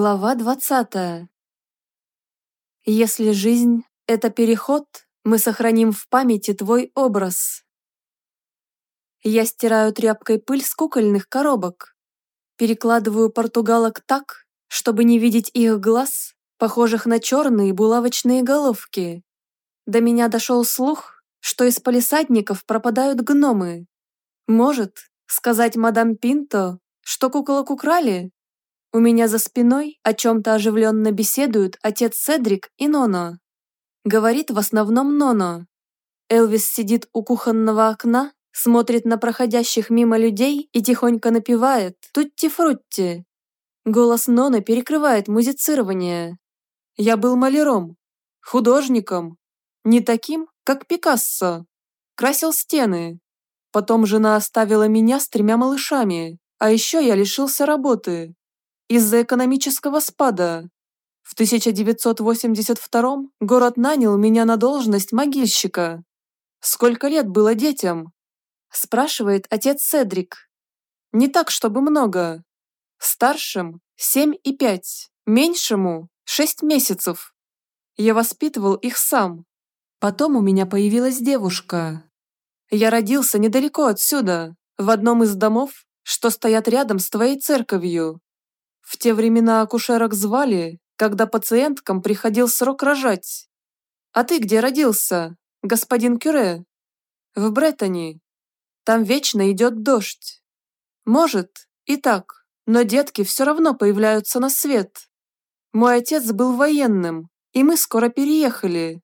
Глава двадцатая. Если жизнь — это переход, мы сохраним в памяти твой образ. Я стираю тряпкой пыль с кукольных коробок. Перекладываю португалок так, чтобы не видеть их глаз, похожих на черные булавочные головки. До меня дошел слух, что из полисадников пропадают гномы. Может, сказать мадам Пинто, что куколок украли? У меня за спиной о чем-то оживленно беседуют отец Седрик и Ноно. Говорит в основном Ноно. Элвис сидит у кухонного окна, смотрит на проходящих мимо людей и тихонько напевает «Тутти-фрутти». Голос Нона перекрывает музицирование. «Я был маляром, художником, не таким, как Пикассо. Красил стены. Потом жена оставила меня с тремя малышами, а еще я лишился работы из-за экономического спада. В 1982 город нанял меня на должность могильщика. Сколько лет было детям? Спрашивает отец Седрик. Не так, чтобы много. Старшим – семь и пять, меньшему – шесть месяцев. Я воспитывал их сам. Потом у меня появилась девушка. Я родился недалеко отсюда, в одном из домов, что стоят рядом с твоей церковью. В те времена акушерок звали, когда пациенткам приходил срок рожать. А ты где родился, господин Кюре? В Бреттани. Там вечно идет дождь. Может, и так, но детки все равно появляются на свет. Мой отец был военным, и мы скоро переехали.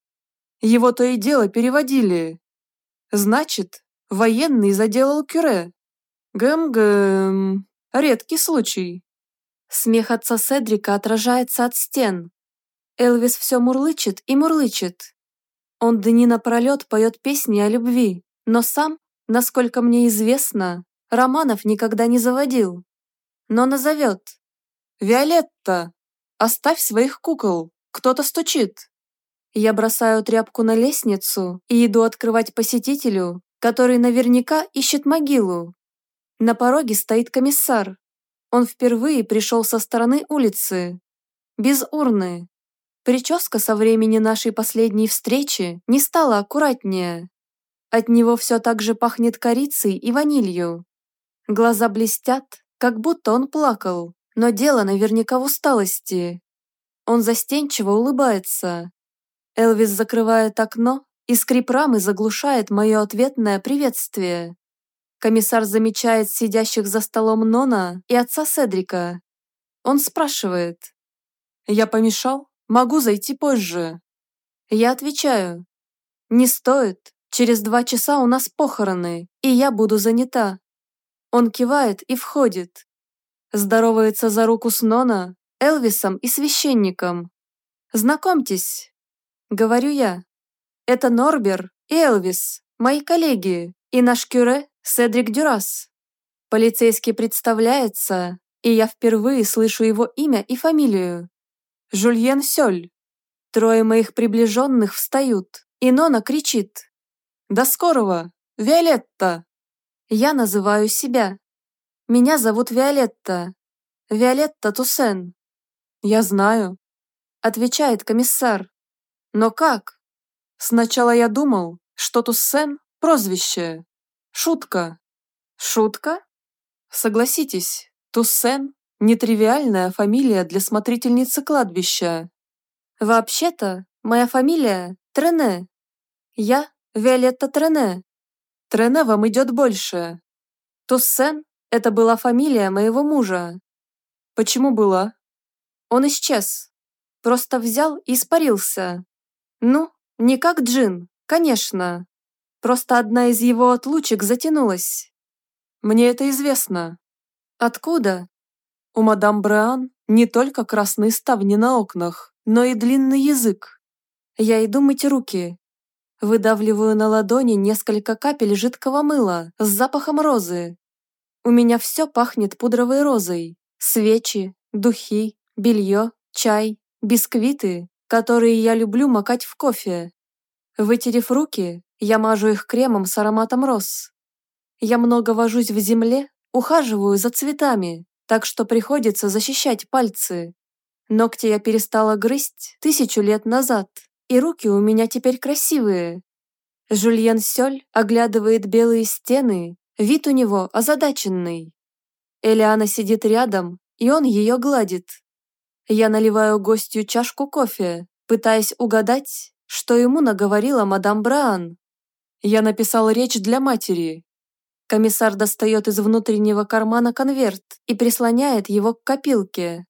Его то и дело переводили. Значит, военный заделал Кюре. Гэм-гэм. Редкий случай. Смех отца Седрика отражается от стен. Элвис все мурлычет и мурлычет. Он дни напролет поет песни о любви, но сам, насколько мне известно, романов никогда не заводил. Но назовет. «Виолетта, оставь своих кукол, кто-то стучит». Я бросаю тряпку на лестницу и иду открывать посетителю, который наверняка ищет могилу. На пороге стоит комиссар, он впервые пришел со стороны улицы. Без урны. Прическа со времени нашей последней встречи не стала аккуратнее. От него все так же пахнет корицей и ванилью. Глаза блестят, как будто он плакал, но дело наверняка в усталости. Он застенчиво улыбается. Элвис закрывает окно, и скрип рамы заглушает мое ответное приветствие. Комиссар замечает сидящих за столом Нона и отца Седрика. Он спрашивает. «Я помешал? Могу зайти позже». Я отвечаю. «Не стоит. Через два часа у нас похороны, и я буду занята». Он кивает и входит. Здоровается за руку с Нона, Элвисом и священником. «Знакомьтесь», — говорю я. «Это Норбер и Элвис, мои коллеги, и наш кюре Седрик Дюрас. Полицейский представляется, и я впервые слышу его имя и фамилию. Жульен Сёль. Трое моих приближенных встают, и Нона кричит. «До скорого! Виолетта!» Я называю себя. Меня зовут Виолетта. Виолетта Туссен. Я знаю. Отвечает комиссар. Но как? Сначала я думал, что Туссен – прозвище, Шутка. Шутка? Согласитесь, Туссен – нетривиальная фамилия для смотрительницы кладбища. Вообще-то, моя фамилия – Трене. Я – Виолетта Трене. Трене вам идет больше. Туссен – это была фамилия моего мужа. Почему была? Он исчез. Просто взял и испарился. Ну, не как Джин, конечно. Просто одна из его отлучек затянулась. Мне это известно. Откуда? У мадам Бреан не только красные ставни на окнах, но и длинный язык. Я иду мыть руки. Выдавливаю на ладони несколько капель жидкого мыла с запахом розы. У меня все пахнет пудровой розой. Свечи, духи, белье, чай, бисквиты, которые я люблю макать в кофе. Вытерев руки, я мажу их кремом с ароматом роз. Я много вожусь в земле, ухаживаю за цветами, так что приходится защищать пальцы. Ногти я перестала грызть тысячу лет назад, и руки у меня теперь красивые. Жульен Сёль оглядывает белые стены, вид у него озадаченный. Элиана сидит рядом, и он ее гладит. Я наливаю гостью чашку кофе, пытаясь угадать, что ему наговорила мадам Браан. Я написал речь для матери. Комиссар достает из внутреннего кармана конверт и прислоняет его к копилке.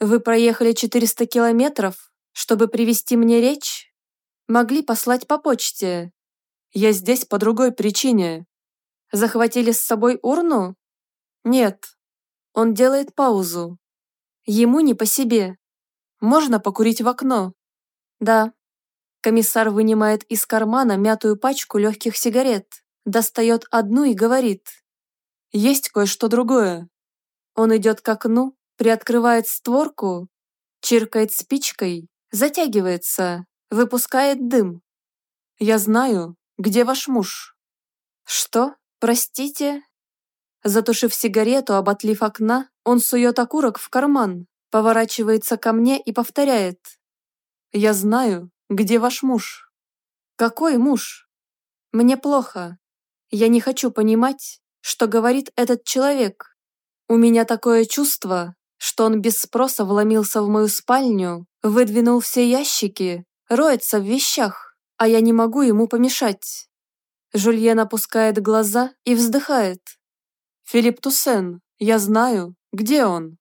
Вы проехали 400 километров, чтобы привести мне речь? Могли послать по почте. Я здесь по другой причине. Захватили с собой урну? Нет. Он делает паузу. Ему не по себе. Можно покурить в окно? Да. Комиссар вынимает из кармана мятую пачку легких сигарет, достает одну и говорит. Есть кое-что другое. Он идет к окну, приоткрывает створку, чиркает спичкой, затягивается, выпускает дым. Я знаю, где ваш муж. Что? Простите? Затушив сигарету об отлив окна, он сует окурок в карман, поворачивается ко мне и повторяет. «Я знаю, где ваш муж». «Какой муж?» «Мне плохо. Я не хочу понимать, что говорит этот человек. У меня такое чувство, что он без спроса вломился в мою спальню, выдвинул все ящики, роется в вещах, а я не могу ему помешать». Жульен опускает глаза и вздыхает. «Филипп Туссен, я знаю, где он?»